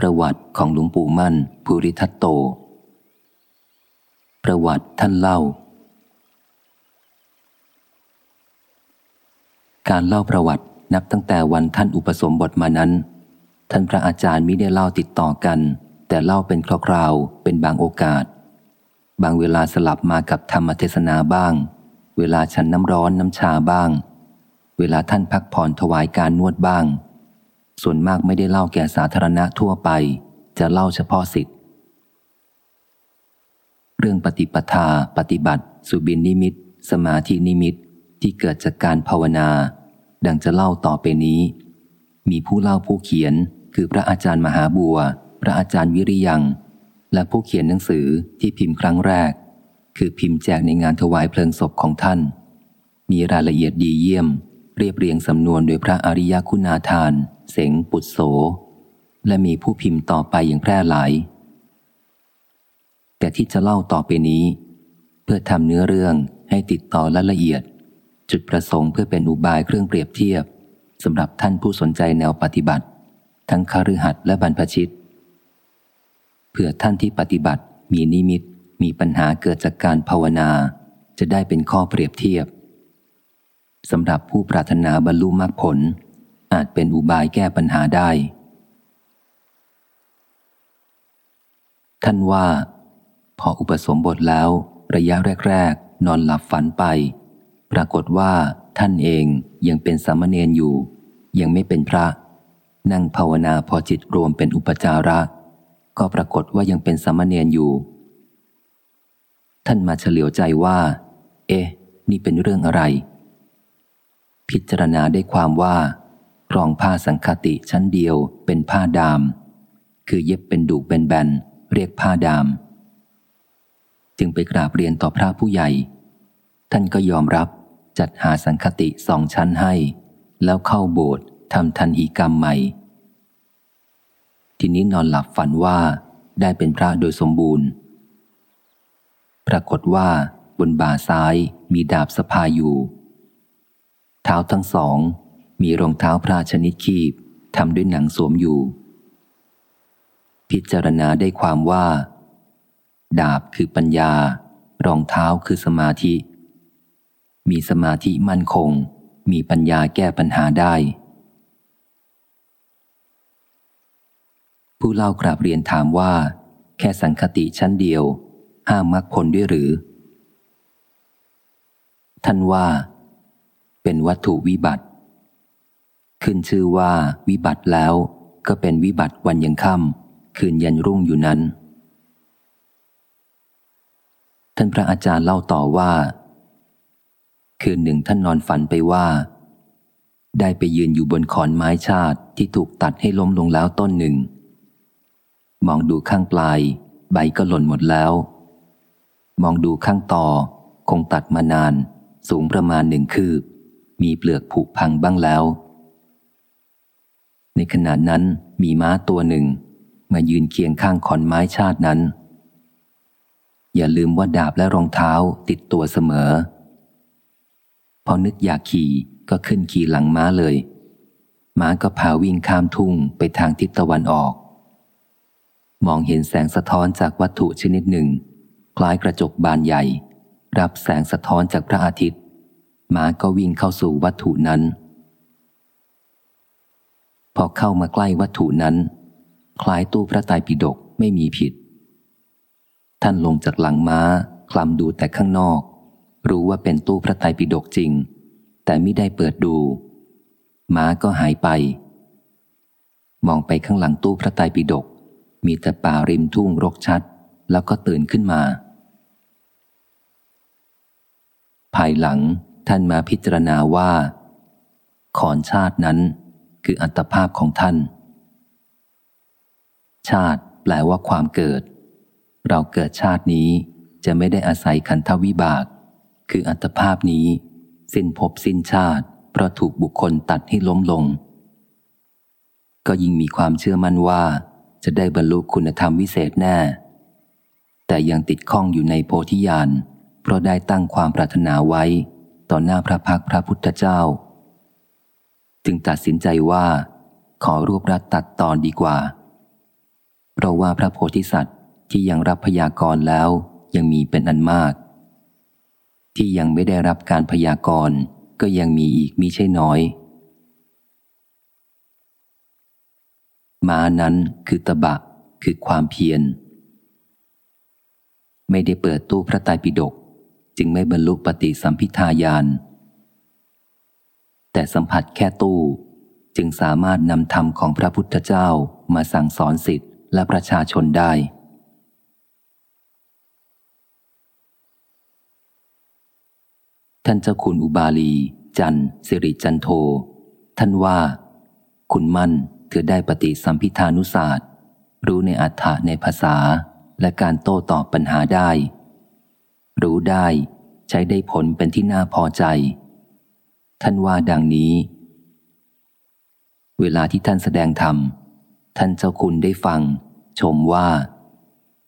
ประวัติของหลวงปู่มั่นภูริทัตโต ประวัติท่านเล่า การเล่าประวัตินับตั้งแต่วันท่านอุปสมบทมานั้น ท่านพระอาจารย์มิได้เล่าติดต่อกัน แต่เล่าเป็นคราวๆเป็นบางโอกาส บางเวลาสลับมากับธรรมเทศนาบ้าง เวลาฉันน้ำร้อนน้ำชาบ้าง เวลาท่านพักผ่อนถวายการนวดบ้าง ส่วนมากไม่ได้เล่าแก่สาธารณะทั่วไป จะเล่าเฉพาะสิทธิ์เรื่องปฏิปทา ปฏิบัติ สุบินนิมิต สมาธินิมิตที่เกิดจากการภาวนา ดังจะเล่าต่อไปนี้ มีผู้เล่าผู้เขียนคือพระอาจารย์มหาบัว พระอาจารย์วิริยัง และผู้เขียนหนังสือที่พิมพ์ครั้งแรก คือพิมพ์แจกในงานถวายเพลิงศพของท่าน มีรายละเอียดดีเยี่ยม เรียบเรียงสำนวนโดยพระอริยคุณาทาน เสงปุตโส และมีผู้พิมพ์ต่อไปอย่างแพร่หลาย แต่ที่จะเล่าต่อไปนี้ เพื่อทำเนื้อเรื่องให้ติดต่อและละเอียด จุดประสงค์เพื่อเป็นอุบายเครื่องเปรียบเทียบสำหรับท่านผู้สนใจแนวปฏิบัติ ทั้งคฤหัสถ์และบรรพชิตเพื่อท่านที่ปฏิบัติมีนิมิตมีปัญหาเกิดจากการภาวนา จะได้เป็นข้อเปรียบเทียบสำหรับผู้ปรารถนาบรรลุมรรคผล อาจเป็นอุบายแก้ปัญหาได้ ท่านว่า พออุปสมบทแล้ว ระยะแรก ๆ นอนหลับฝันไป ปรากฏว่าท่านเองยังเป็นสามเณรอยู่ ยังไม่เป็นพระ นั่งภาวนาพอจิตรวมเป็นอุปจาระ ก็ปรากฏว่ายังเป็นสามเณรอยู่ ท่านมาเฉลียวใจว่า เอ๊ะ นี่เป็นเรื่องอะไร พิจารณาได้ความว่า รองผ้าสังคติชั้นเดียวเป็นผ้าดาม คือเย็บเป็นดูเป็นแบน เรียกผ้าดาม จึงไปกราบเรียนต่อพระผู้ใหญ่ ท่านก็ยอมรับจัดหาสังคติสองชั้นให้ แล้วเข้าโบสถ์ทำทันหีกรรมใหม่ ทีนี้นอนหลับฝันว่าได้เป็นพระโดยสมบูรณ์ ปรากฏว่าบนบ่าซ้ายมีดาบสะพายอยู่ เท้าทั้งสอง มีรองเท้าพระชนิดคีบทำด้วยหนังสวมอยู่ พิจารณาได้ความว่า ดาบคือปัญญา รองเท้าคือสมาธิ มีสมาธิมั่นคง มีปัญญาแก้ปัญหาได้ ผู้เล่ากราบเรียนถามว่า แค่สังคติชั้นเดียว ห้ามมรรคผลด้วยหรือ ท่านว่า เป็นวัตถุวิบัติ ขึ้นชื่อว่าวิบัติแล้ว ก็เป็นวิบัติวันยังค่ำคืนยันรุ่งอยู่นั้น ท่านพระอาจารย์เล่าต่อว่า คืนหนึ่งท่านนอนฝันไปว่า ได้ไปยืนอยู่บนขอนไม้ชาติที่ถูกตัดให้ล้มลงแล้วต้นหนึ่ง มองดูข้างปลาย ใบก็หล่นหมดแล้ว มองดูข้างต่อ คงตัดมานาน สูงประมาณหนึ่งคืบ มีเปลือกผุพังบ้างแล้ว ในขณะนั้นมีม้าตัวหนึ่ง มายืนเคียงข้างขอนไม้ชาตินั้น อย่าลืมว่าดาบและรองเท้าติดตัวเสมอ พอนึกอยากขี่ก็ขึ้นขี่หลังม้าเลย ม้าก็พาวิ่งข้ามทุ่งไปทางทิศตะวันออก มองเห็นแสงสะท้อนจากวัตถุชนิดหนึ่ง คล้ายกระจกบานใหญ่ รับแสงสะท้อนจากพระอาทิตย์ ม้าก็วิ่งเข้าสู่วัตถุนั้น อเข้ามาใกล้วัตถุนั้น คล้ายตู้พระไตรปิฎกไม่มีผิด ท่านลงจากหลังม้า คลำดูแต่ข้างนอก รู้ว่าเป็นตู้พระไตรปิฎกจริง แต่ไม่ได้เปิดดู ม้าก็หายไป มองไปข้างหลังตู้พระไตรปิฎกมีแต่ป่าริมทุ่งรกชัด แล้วก็ตื่นขึ้นมา ภายหลังท่านมาพิจารณาว่าขอนชาตินั้น คืออัตภาพของท่าน ชาติแปลว่าความเกิด เราเกิดชาตินี้จะไม่ได้อาศัยขันธวิบาก คืออัตภาพนี้ สิ้นภพสิ้นชาติ เพราะถูกบุคคลตัดให้ล้มลง ก็ยิ่งมีความเชื่อมั่นว่า จะได้บรรลุคุณธรรมวิเศษแน่ แต่ยังติดข้องอยู่ในโพธิญาณเพราะได้ตั้งความปรารถนาไว้ ต่อหน้าพระพักพระพุทธเจ้า จึงตัดสินใจว่า ขอรวบรัดตัดตอนดีกว่า เพราะว่าพระโพธิสัตว์ที่ยังรับพยากรณ์แล้วยังมีเป็นอันมาก ที่ยังไม่ได้รับการพยากรณ์ก็ยังมีอีกมิใช่น้อย มานั้นคือตบะคือความเพียร ไม่ได้เปิดตู้พระไตรปิฎกจึงไม่บรรลุปฏิสัมพิทายาน แต่สัมผัสแค่ตู้ จึงสามารถนำธรรมของพระพุทธเจ้ามาสั่งสอนสิทธิ์และประชาชนได้ ท่านเจ้าคุณอุบาลี จันสิริจันโท ท่านว่า คุณมั่นคือได้ปฏิสัมพิธานุศาสตร์ รู้ในอัฏฐะในภาษาและการโต้ตอบปัญหาได้ รู้ได้ใช้ได้ผลเป็นที่น่าพอใจ ท่านว่าดังนี้ เวลาที่ท่านแสดงธรรม ท่านเจ้าคุณได้ฟัง ชมว่า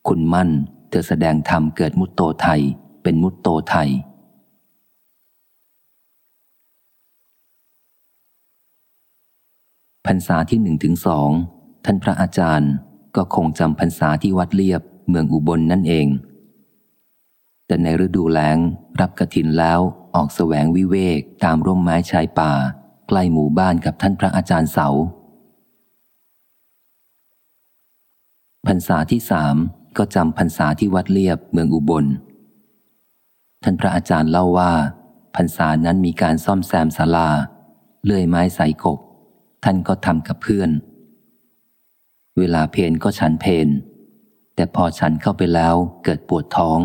คุณมั่นเธอแสดงธรรมเกิดมุตโตไทย เป็นมุตโตไทย พรรษาที่หนึ่งถึงสองท่านพระอาจารย์ก็คงจำพรรษาที่วัดเลียบเมืองอุบลนนั่นเอง แต่ในฤดูแล้งรับกระถินแล้ว ออกแสวงวิเวกตามร่มไม้ชายป่า ใกล้หมู่บ้านกับท่านพระอาจารย์เสาพรรษาที่สามก็จำพรรษาที่วัดเลียบเมืองอุบล ท่านพระอาจารย์เล่าว่าพรรษานั้นมีการซ่อมแซมศาลา เลื่อยไม้ใสกบ ท่านก็ทำกับเพื่อน เวลาเพนก็ฉันเพนแต่พอฉันเข้าไปแล้วเกิดปวดท้อง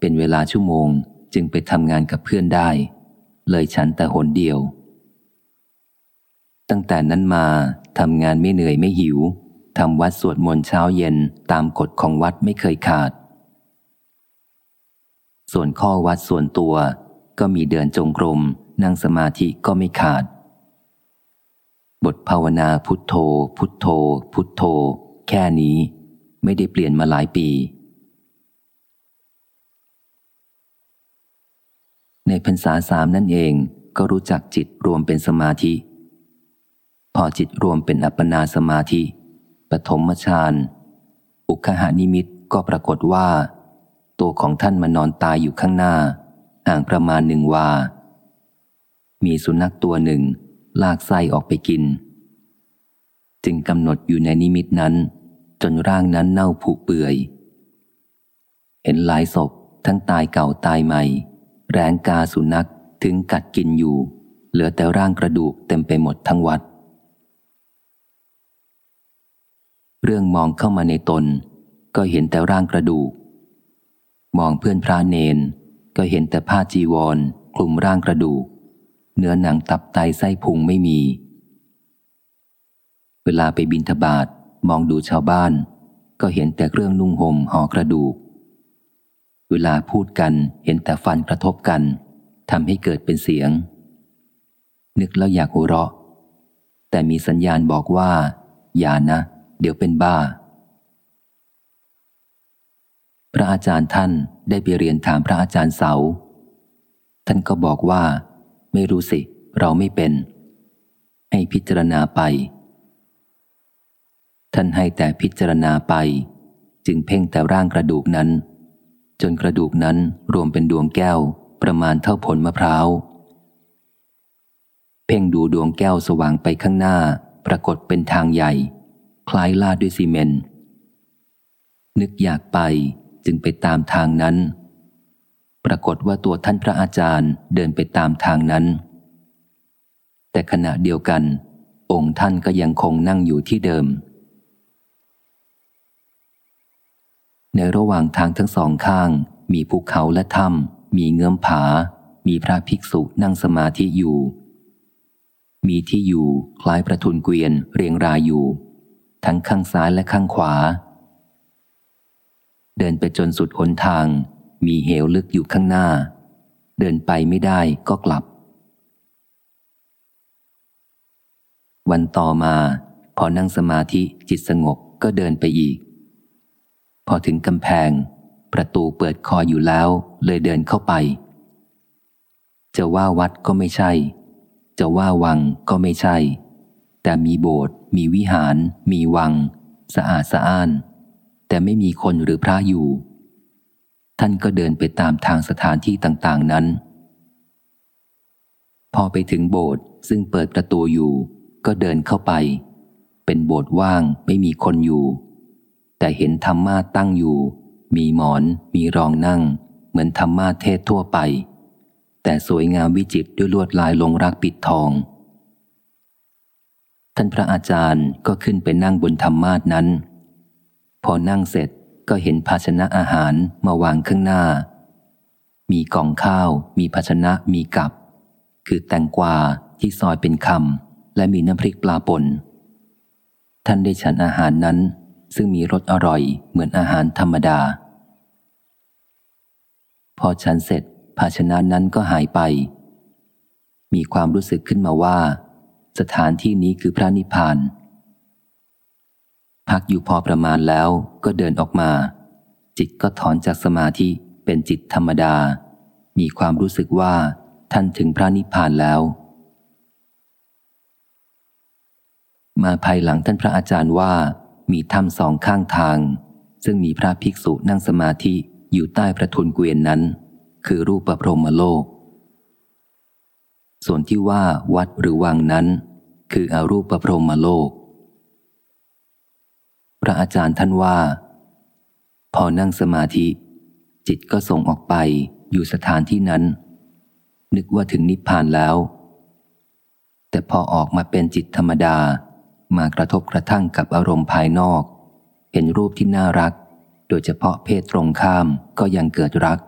เป็นเวลาชั่วโมง จึงไปทำงานกับเพื่อนได้ เลยฉันแต่หนเดียว ตั้งแต่นั้นมาทำงานไม่เหนื่อยไม่หิวทำวัดสวดมนต์เช้าเย็นตามกฎของวัดไม่เคยขาด ส่วนข้อวัดส่วนตัวก็มีเดินจงกรมนั่งสมาธิก็ไม่ขาด บทภาวนาพุทโธ พุทโธ พุทโธ แค่นี้ ไม่ได้เปลี่ยนมาหลายปี ในพรรษาสามนั่นเองก็รู้จักจิตรวมเป็นสมาธิ พอจิตรวมเป็นอัปปนาสมาธิ ปฐมฌานอุคหานิมิตก็ปรากฏว่า ตัวของท่านมานอนตายอยู่ข้างหน้า ห่างประมาณหนึ่งวา มีสุนัขตัวหนึ่ง ลากไส้ออกไปกิน จึงกำหนดอยู่ในนิมิตนั้น จนร่างนั้นเน่าผุเปื่อย เห็นหลายศพทั้งตายเก่าตายใหม่ แรงกาสุนัขถึงกัดกินอยู่ เหลือแต่ร่างกระดูกเต็มไปหมดทั้งวัด เรื่องมองเข้ามาในตน ก็เห็นแต่ร่างกระดูก มองเพื่อนพระเนน ก็เห็นแต่ผ้าจีวรคลุมร่างกระดูก เนื้อหนังตับไตไส้พุงไม่มี เวลาไปบินทบาทมองดูชาวบ้าน ก็เห็นแต่เครื่องนุ่งห่มห่อกระดูก เวลาพูดกันเห็นแต่ฟันกระทบกันทำให้เกิดเป็นเสียง นึกแล้วอยากหัวเราะ แต่มีสัญญาณบอกว่า อย่านะ เดี๋ยวเป็นบ้า พระอาจารย์ท่านได้ไปเรียนถามพระอาจารย์เสา ท่านก็บอกว่า ไม่รู้สิ เราไม่เป็น ให้พิจารณาไป ท่านให้แต่พิจารณาไป จึงเพ่งแต่ร่างกระดูกนั้น จนกระดูกนั้นรวมเป็นดวงแก้วประมาณเท่าผลมะพร้าว เพ่งดูดวงแก้วสว่างไปข้างหน้า ปรากฏเป็นทางใหญ่ คล้ายลาดด้วยซีเมนต์นึกอยากไปจึงไปตามทางนั้น ปรากฏว่าตัวท่านพระอาจารย์เดินไปตามทางนั้น แต่ขณะเดียวกัน องค์ท่านก็ยังคงนั่งอยู่ที่เดิม ในระหว่างทางทั้งสองข้าง มีภูเขาและถ้ำมีเงื่อมผา มีพระภิกษุนั่งสมาธิอยู่ มีที่อยู่คล้ายประทุนเกวียนเรียงรายอยู่ ทั้งข้างซ้ายและข้างขวา เดินไปจนสุดหนทาง มีเหวลึกอยู่ข้างหน้า เดินไปไม่ได้ก็กลับ วันต่อมา พอนั่งสมาธิจิตสงบก็เดินไปอีก พอถึงกำแพง ประตูเปิดคออยู่แล้ว เลยเดินเข้าไป จะว่าวัดก็ไม่ใช่ จะว่าวังก็ไม่ใช่ แต่มีโบสถ์มีวิหาร มีวัง สะอาดสะอ้าน แต่ไม่มีคนหรือพระอยู่ ท่านก็เดินไปตามทางสถานที่ต่าง ๆ นั้น พอไปถึงโบสถ์ซึ่งเปิดประตูอยู่ ก็เดินเข้าไป เป็นโบสถ์ว่างไม่มีคนอยู่ แต่เห็นธรรมาตั้งอยู่ มีหมอน มีรองนั่ง เหมือนธรรมาเทศทั่วไป แต่สวยงามวิจิตด้วยลวดลายลงรักปิดทอง ท่านพระอาจารย์ก็ขึ้นไปนั่งบนธรรมาทนั้น พอนั่งเสร็จก็เห็นภาชนะอาหารมาวางข้างหน้า มีกล่องข้าว มีภาชนะมีกับ คือแตงกวาที่ซอยเป็นคำและมีน้ำพริกปลาป่นท่านได้ฉันอาหารนั้น ซึ่งมีรสอร่อยเหมือนอาหารธรรมดา พอฉันเสร็จ ภาชนะนั้นก็หายไป มีความรู้สึกขึ้นมาว่า สถานที่นี้คือพระนิพพาน พักอยู่พอประมาณแล้วก็เดินออกมา จิตก็ถอนจากสมาธิเป็นจิตธรรมดา มีความรู้สึกว่าท่านถึงพระนิพพานแล้ว มาภายหลังท่านพระอาจารย์ว่า มีถ้ำสองข้างทาง ซึ่งมีพระภิกษุนั่งสมาธิอยู่ใต้ประทุนเกวียนนั้น คือรูปประพรหมโลก ส่วนที่ว่าวัดหรือวังนั้น คืออารูปประพรหมโลก พระอาจารย์ท่านว่า พอนั่งสมาธิ จิตก็ส่งออกไปอยู่สถานที่นั้น นึกว่าถึงนิพพานแล้ว แต่พอออกมาเป็นจิตธรรมดา มากระทบกระทั่งกับอารมณ์ภายนอก เห็นรูปที่น่ารัก โดยเฉพาะเพศตรงข้ามก็ยังเกิดรัก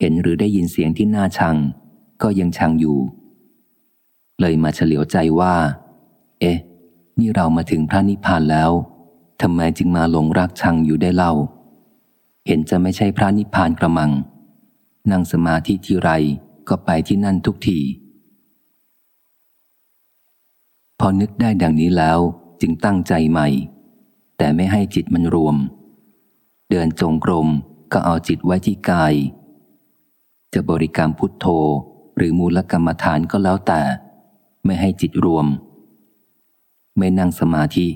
เห็นหรือได้ยินเสียงที่น่าชัง ก็ยังชังอยู่ เลยมาเฉลียวใจว่า เอ๊ะ นี่เรามาถึงพระนิพพานแล้วทำไมจึงมาหลงรักชังอยู่ได้เล่า เห็นจะไม่ใช่พระนิพพานกระมัง นั่งสมาธิที่ไรก็ไปที่นั่นทุกที พ อนึกได้ดังนี้แล้วจึงตั้งใจใหม่ แต่ไม่ให้จิตมันรวม เดินจงกรมก็เอาจิตไว้ที่กาย จะบริกรรมพุทโธหรือมูลกรรมฐานก็แล้วแต่ ไม่ให้จิตรวม ไม่นั่งสมาธิ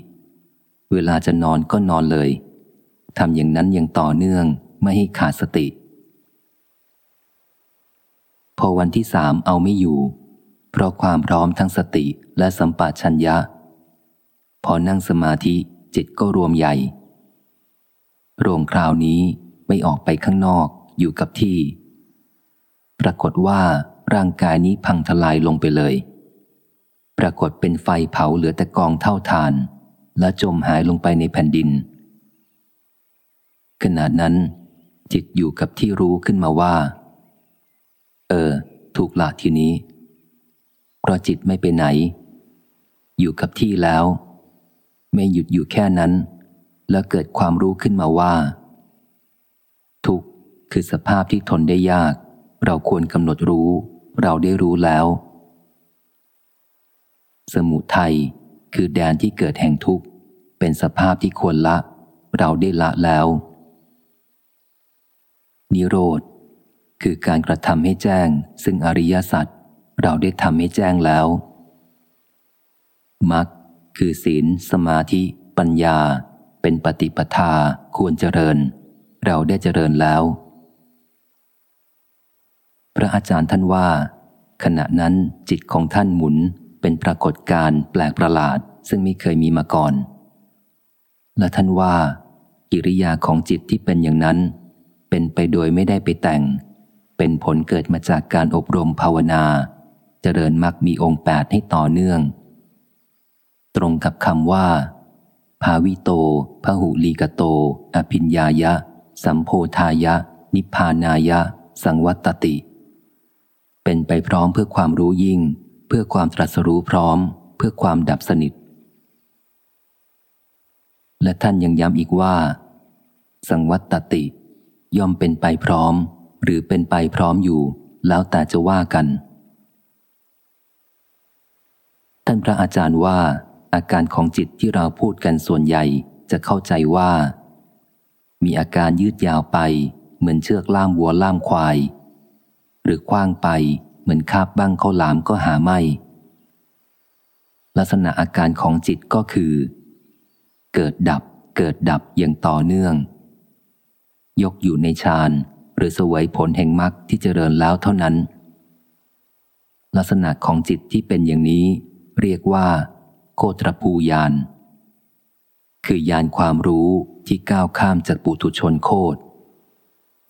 เวลาจะนอนก็นอนเลยทำอย่างนั้นอย่างต่อเนื่องไม่ให้ขาดสติ พอวันที่สามเอาไม่อยู่ เพราะความพร้อมทั้งสติและสัมปชัญญะ พอนั่งสมาธิจิตก็รวมใหญ่ รวมคราวนี้ไม่ออกไปข้างนอกอยู่กับที่ ปรากฏว่าร่างกายนี้พังทลายลงไปเลย ปรากฏเป็นไฟเผาเหลือแต่กองเท่าทาน และจมหายลงไปในแผ่นดิน ขณะนั้น จิตอยู่กับที่รู้ขึ้นมาว่า เออ ถูกละทีนี้ เพราะจิตไม่ไปไหน อยู่กับที่แล้ว ไม่หยุดอยู่แค่นั้น แล้วเกิดความรู้ขึ้นมาว่า ทุกข์คือสภาพที่ทนได้ยาก เราควรกำหนดรู้ เราได้รู้แล้ว สมุทัยคือแดนที่เกิดแห่งทุกข์ เป็นสภาพที่ควรละ เราได้ละแล้ว นิโรธคือการกระทำให้แจ้ง ซึ่งอริยสัจ เราได้ทำให้แจ้งแล้วมรรคคือศีล สมาธิ ปัญญา เป็นปฏิปทาควรเจริญ เราได้เจริญแล้ว พระอาจารย์ท่านว่า ขณะนั้นจิตของท่านหมุนเป็นปรากฏการแปลกประหลาดซึ่งไม่เคยมีมาก่อน และท่านว่า กิริยาของจิตที่เป็นอย่างนั้น เป็นไปโดยไม่ได้ไปแต่ง เป็นผลเกิดมาจากการอบรมภาวนา เจริญมักมีองค์แปดให้ต่อเนื่อง ตรงกับคำว่า ภาวิโตพหุลีกโต อภิญญายะ สัมโพธายะ นิพพานายะ สังวัตติ เป็นไปพร้อมเพื่อความรู้ยิ่ง เพื่อความตรัสรู้พร้อม เพื่อความดับสนิท และท่านยังย้ำอีกว่า สังวัตติ ย่อมเป็นไปพร้อม หรือเป็นไปพร้อมอยู่ แล้วแต่จะว่ากัน ท่านพระอาจารย์ว่า อาการของจิตที่เราพูดกันส่วนใหญ่จะเข้าใจว่า มีอาการยืดยาวไป เหมือนเชือกล่ามวัวล่ามควาย หรือกว้างไปเหมือนคาบบ้างเขาหลามก็หาไม่ ลักษณะอาการของจิตก็คือ เกิดดับเกิดดับอย่างต่อเนื่อง ยกอยู่ในฌานหรือสวยผลแห่งมรรคที่เจริญแล้วเท่านั้น ลักษณะของจิตที่เป็นอย่างนี้ เรียกว่า โคตรภูยาน คือยานความรู้ที่ก้าวข้ามจากปุถุชนโคต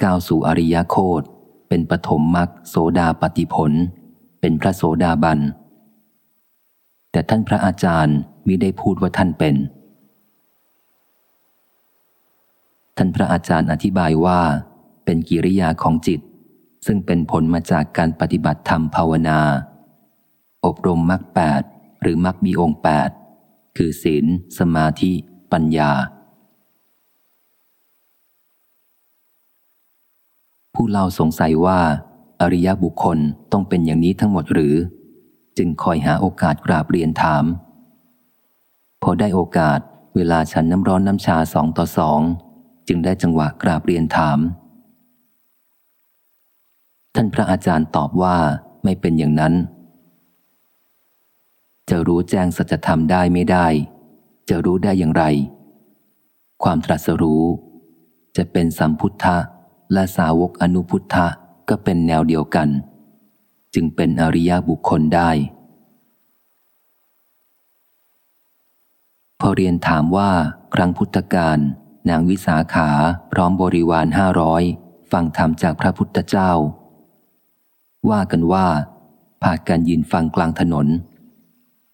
ก้าวสู่อริยโคตเป็นปฐมมรรคโสดาปฏิผล เป็นพระโสดาบัน แต่ท่านพระอาจารย์มิได้พูดว่าท่านเป็น ท่านพระอาจารย์อธิบายว่า เป็นกิริยาของจิต ซึ่งเป็นผลมาจากการปฏิบัติธรรมภาวนา อบรมมรรคแปด หรือมรรคมีองค์แปดคือศีล สมาธิ ปัญญา ผู้เล่าสงสัยว่า อริยบุคคลต้องเป็นอย่างนี้ทั้งหมดหรือ จึงคอยหาโอกาสกราบเรียนถาม พอได้โอกาสเวลาฉันน้ำร้อนน้ำชาสองต่อสองจึงได้จังหวะกราบเรียนถาม ท่านพระอาจารย์ตอบว่าไม่เป็นอย่างนั้น จะรู้แจ้งสัจธรรมได้ไม่ได้ จะรู้ได้อย่างไร ความตรัสรู้ จะเป็นสัมพุทธะและสาวกอนุพุทธะก็เป็นแนวเดียวกัน จึงเป็นอริยบุคคลได้ พอเรียนถามว่าครั้งพุทธกาลนางวิสาขาพร้อมบริวารห้าร้อยฟังธรรมจากพระพุทธเจ้า ว่ากันว่าพากันยืนฟังกลางถนน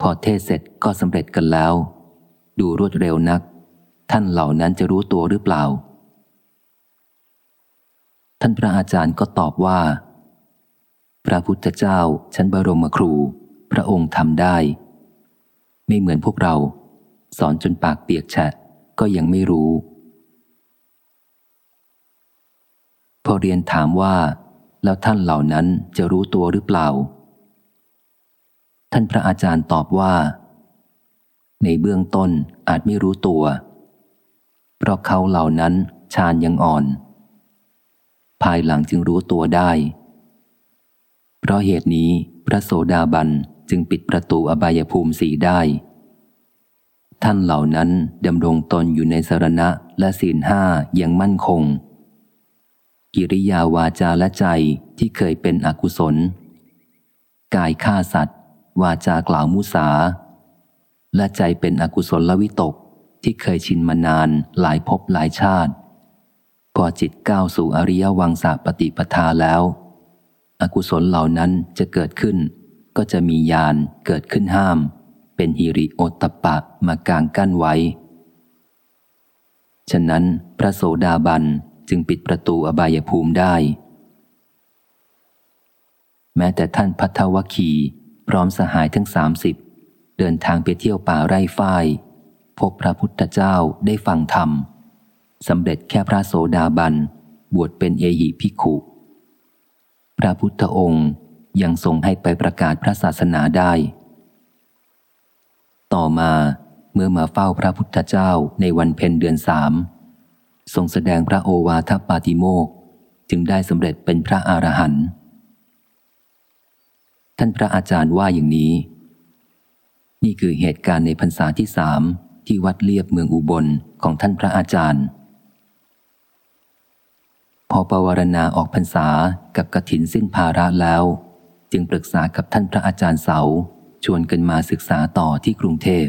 พอเทศเสร็จก็สำเร็จกันแล้ว ดูรวดเร็วนัก ท่านเหล่านั้นจะรู้ตัวหรือเปล่า ท่านพระอาจารย์ก็ตอบว่า พระพุทธเจ้าชั้นบรมครู พระองค์ทำได้ ไม่เหมือนพวกเรา สอนจนปากเปียกแฉะก็ยังไม่รู้ พอเรียนถามว่า แล้วท่านเหล่านั้นจะรู้ตัวหรือเปล่า ท่านพระอาจารย์ตอบว่า ในเบื้องต้นอาจไม่รู้ตัว เพราะเขาเหล่านั้นชาญยังอ่อน ภายหลังจึงรู้ตัวได้ เพราะเหตุนี้พระโสดาบันจึงปิดประตูอบายภูมิสีได้ ท่านเหล่านั้นดำรงตนอยู่ในสรณะและศีลห้ายังมั่นคง กิริยาวาจาและใจที่เคยเป็นอกุศล กายฆ่าสัตว วาจากล่าวมุสา และใจเป็นอกุศลลวิตกที่เคยชินมานานหลายภพหลายชาติ พอจิตก้าวสู่อริยวังสาปฏิปทาแล้ว อกุศลเหล่านั้นจะเกิดขึ้น ก็จะมียานเกิดขึ้นห้าม เป็นฮิริโอตปะมากางกั้นไว้ ฉะนั้นพระโสดาบันจึงปิดประตูอบายภูมิได้ แม้แต่ท่านพัทวคี พร้อมสหายทั้งสามสิบเดินทางไปเที่ยวป่าไร่ฝ้าย พบพระพุทธเจ้าได้ฟังธรรมสำเร็จแค่พระโสดาบัน บวชเป็นเอหิพิขุ พระพุทธองค์ยังทรงให้ไปประกาศพระศาสนาได้ ต่อมาเมื่อมาเฝ้าพระพุทธเจ้าในวันเพ็ญเดือนสามทรงแสดงพระโอวาทปาติโมกจึงได้สำเร็จเป็นพระอรหันต์ ท่านพระอาจารย์ว่าอย่างนี้ นี่คือเหตุการณ์ในพรรษาที่สามที่วัดเลียบเมืองอุบลของท่านพระอาจารย์ พอปวารณาออกพรรษากับกระถินสิ้นภาระแล้ว จึงปรึกษากับท่านพระอาจารย์เสาชวนกันมาศึกษาต่อที่กรุงเทพ